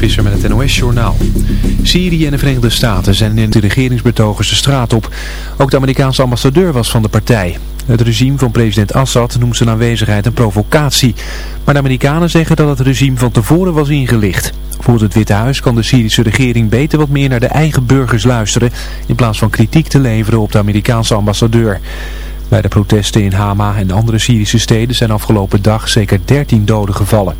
Visser met het NOS-journaal. Syrië en de Verenigde Staten zijn in de regeringsbetogers de straat op. Ook de Amerikaanse ambassadeur was van de partij. Het regime van president Assad noemt zijn aanwezigheid een provocatie. Maar de Amerikanen zeggen dat het regime van tevoren was ingelicht. Volgens het Witte Huis kan de Syrische regering beter wat meer naar de eigen burgers luisteren... in plaats van kritiek te leveren op de Amerikaanse ambassadeur. Bij de protesten in Hama en andere Syrische steden zijn afgelopen dag zeker 13 doden gevallen.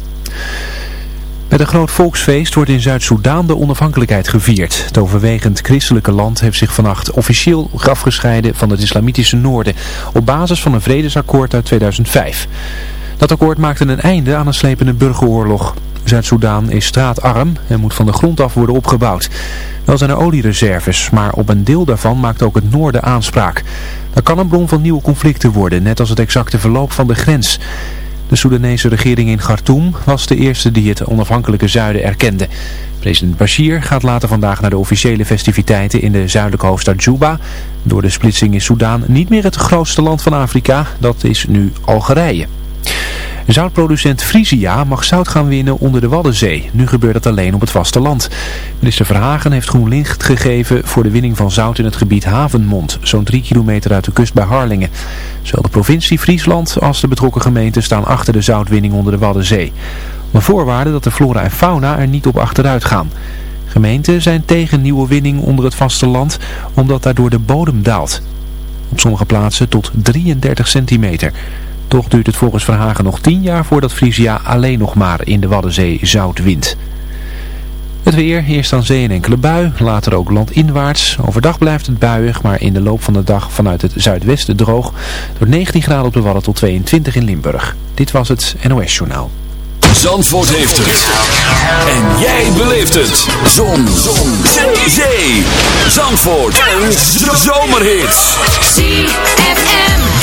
Met een groot volksfeest wordt in Zuid-Soedan de onafhankelijkheid gevierd. Het overwegend christelijke land heeft zich vannacht officieel afgescheiden van het islamitische noorden op basis van een vredesakkoord uit 2005. Dat akkoord maakte een einde aan een slepende burgeroorlog. Zuid-Soedan is straatarm en moet van de grond af worden opgebouwd. Wel zijn er oliereserves, maar op een deel daarvan maakt ook het noorden aanspraak. Dat kan een bron van nieuwe conflicten worden, net als het exacte verloop van de grens. De Soedanese regering in Khartoum was de eerste die het onafhankelijke zuiden erkende. President Bashir gaat later vandaag naar de officiële festiviteiten in de zuidelijke hoofdstad Juba. Door de splitsing is Soedan niet meer het grootste land van Afrika, dat is nu Algerije. Zoutproducent Frisia mag zout gaan winnen onder de Waddenzee. Nu gebeurt dat alleen op het vasteland. Minister Verhagen heeft groen licht gegeven voor de winning van zout in het gebied Havenmond, zo'n drie kilometer uit de kust bij Harlingen. Zowel de provincie Friesland als de betrokken gemeenten staan achter de zoutwinning onder de Waddenzee. Maar voorwaarde dat de flora en fauna er niet op achteruit gaan. Gemeenten zijn tegen nieuwe winning onder het vasteland, omdat daardoor de bodem daalt. Op sommige plaatsen tot 33 centimeter. Toch duurt het volgens Verhagen nog 10 jaar voordat Frisia alleen nog maar in de Waddenzee zout wint. Het weer, eerst aan zee en enkele bui, later ook landinwaarts. Overdag blijft het buiig, maar in de loop van de dag vanuit het zuidwesten droog. Door 19 graden op de Wadden tot 22 in Limburg. Dit was het NOS Journaal. Zandvoort heeft het. En jij beleeft het. Zon. Zon. Zee. Zandvoort. Een zomerhit. ZFM.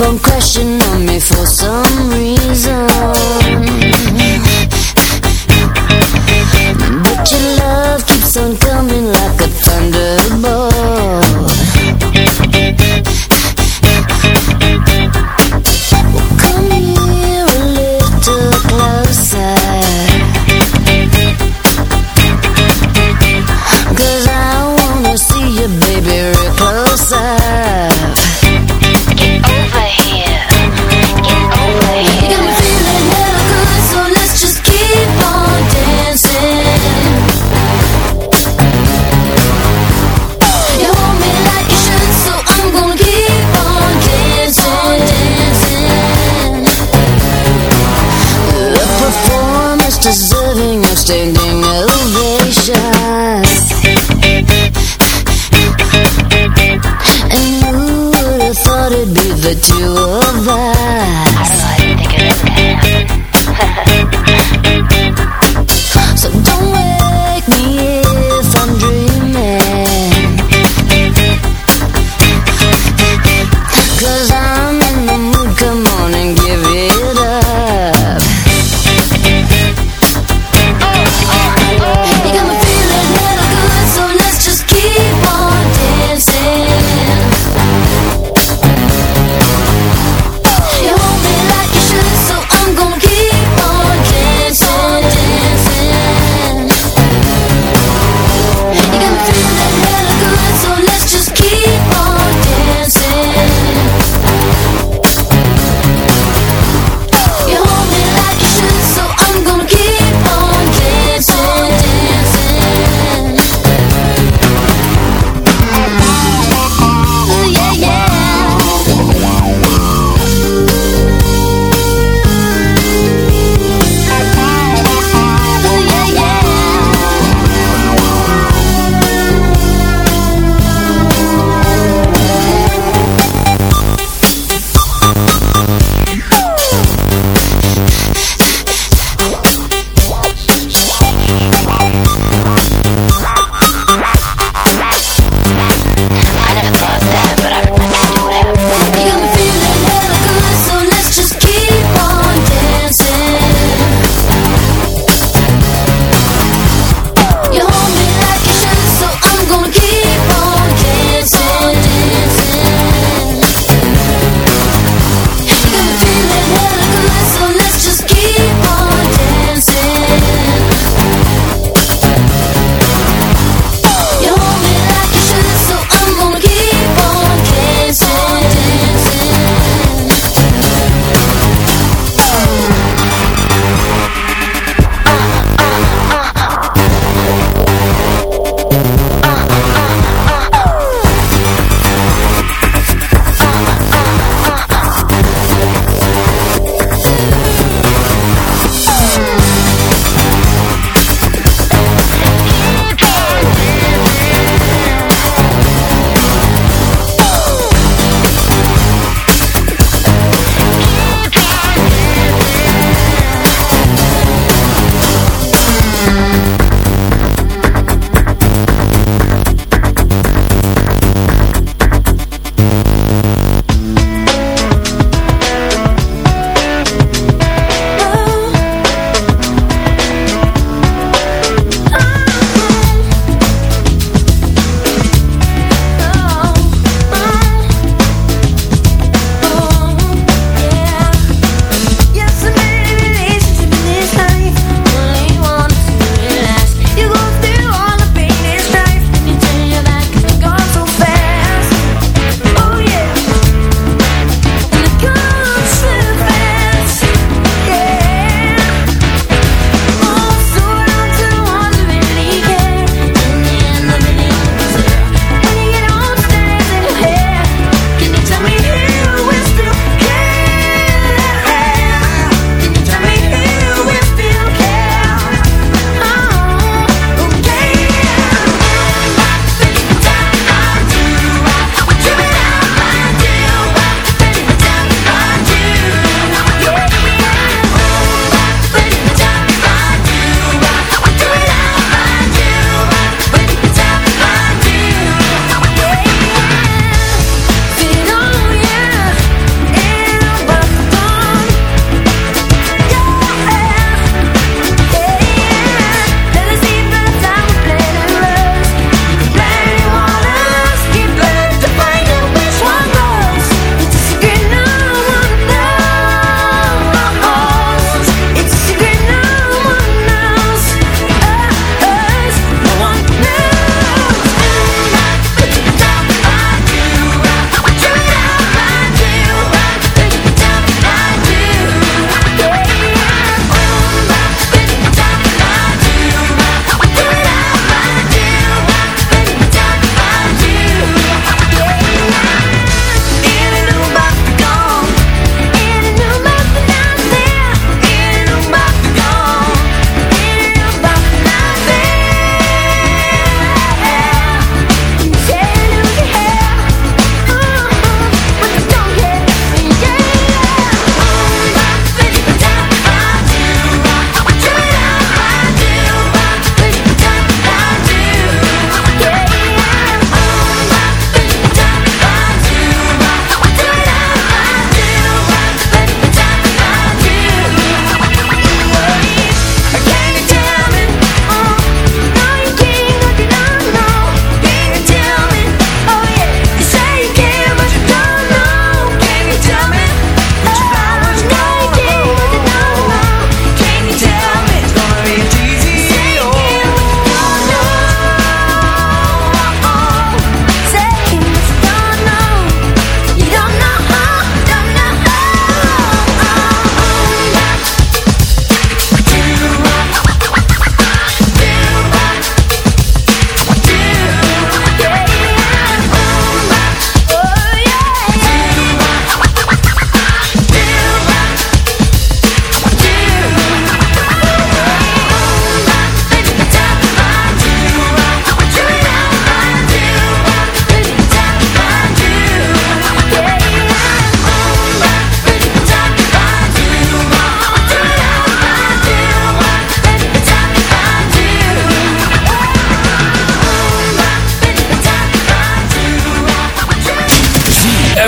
Keep on me for some reason.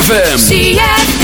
ZFM.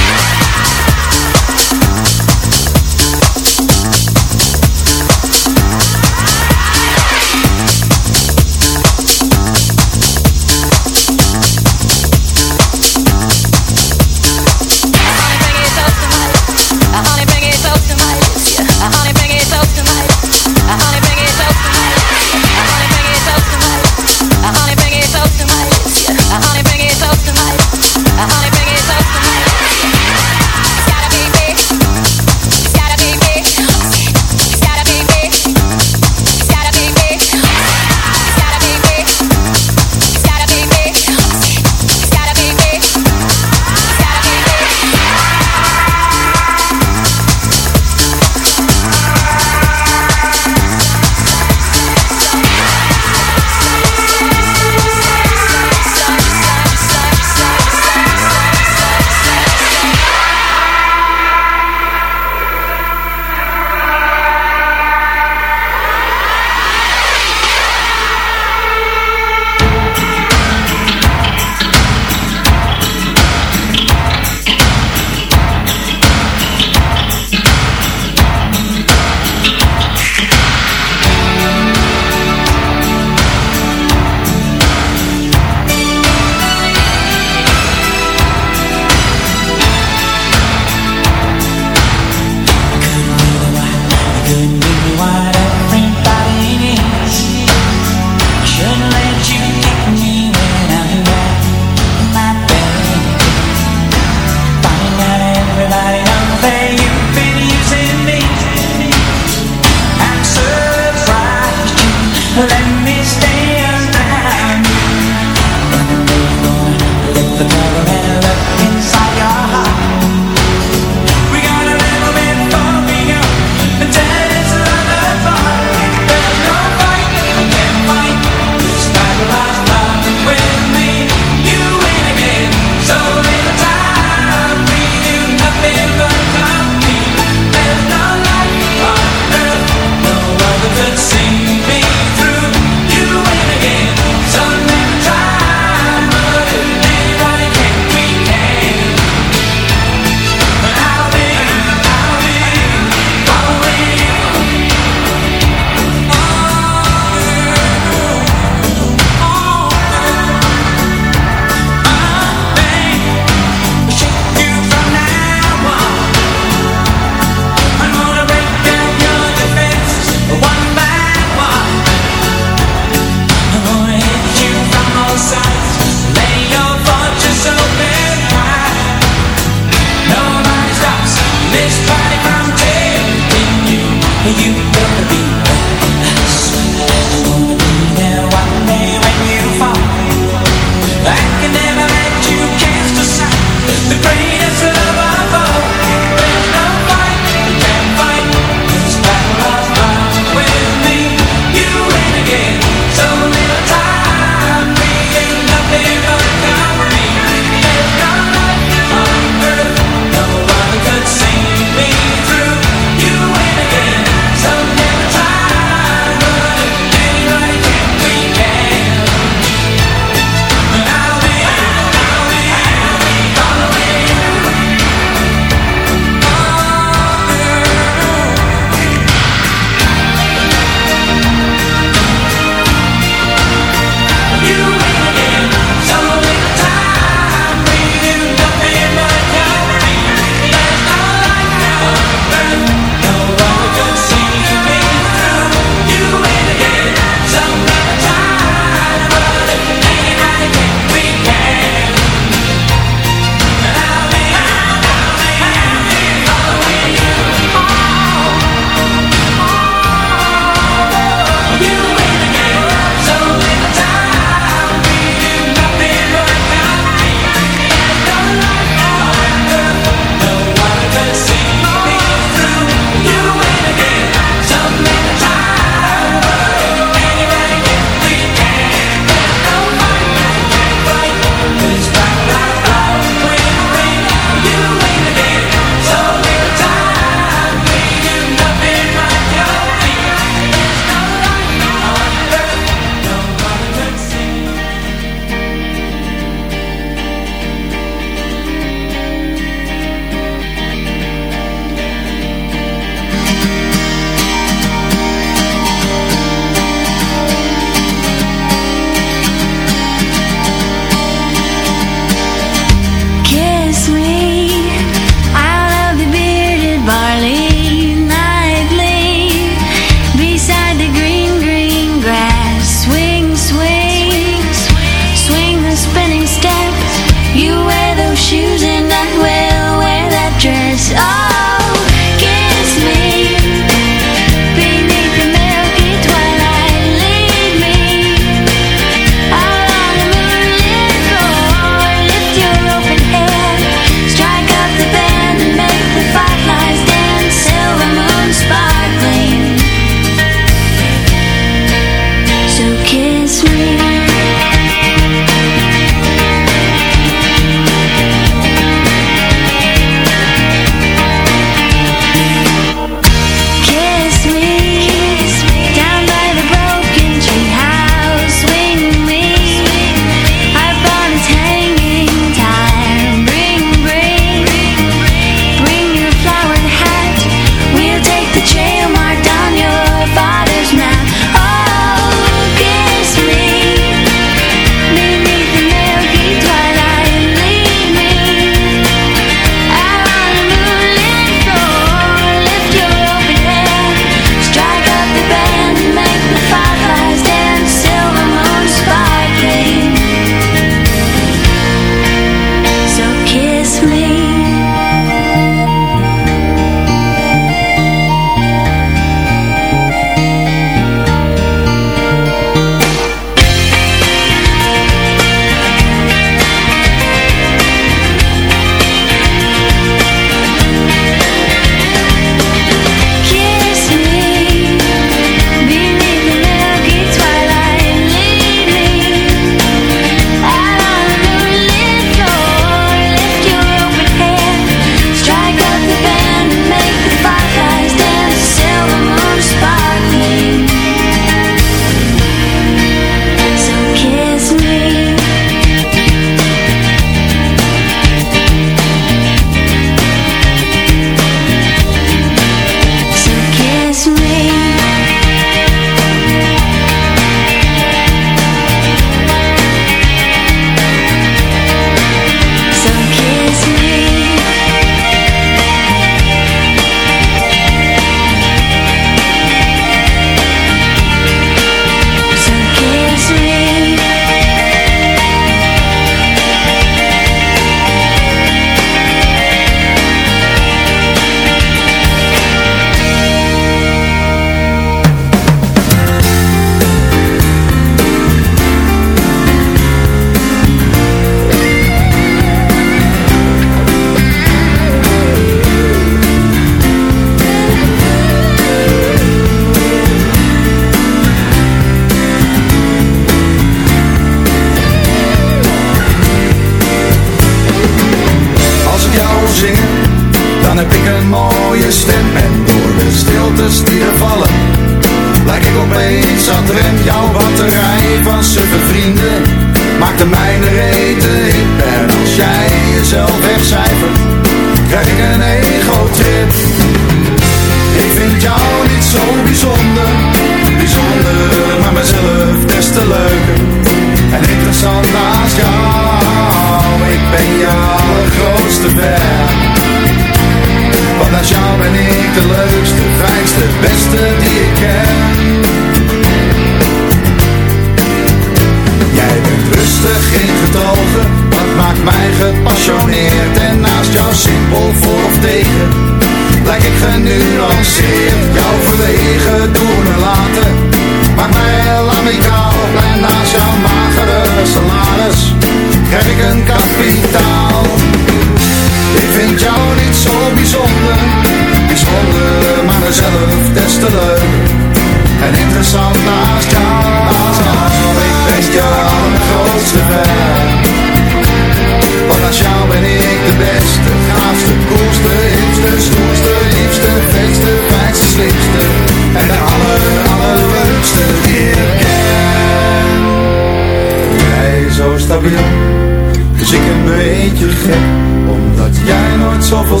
Voor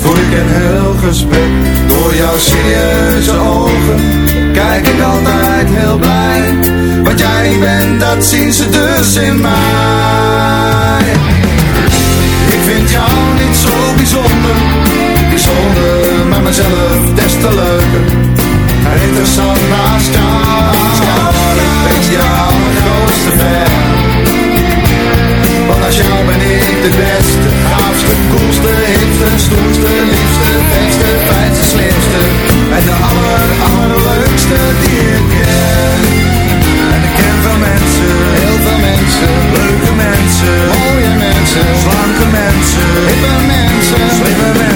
Voel ik een heel gesprek Door jouw serieuze ogen. Kijk ik altijd heel blij Wat jij bent, dat zien ze dus in mij. Ik vind jou niet zo bijzonder Bijzonder, maar mezelf des te leuker. Interessant naast jou. Ik jou jouw grootste fan. Want als jou ben ik de beste. De koelste, hipste, stoerste, liefste, beste, fijnste, slimste. En de aller, allerleukste die ik ken. En ik ken veel mensen, heel veel mensen. Leuke mensen, mooie mensen, slanke mensen, hippe mensen, slimme mensen.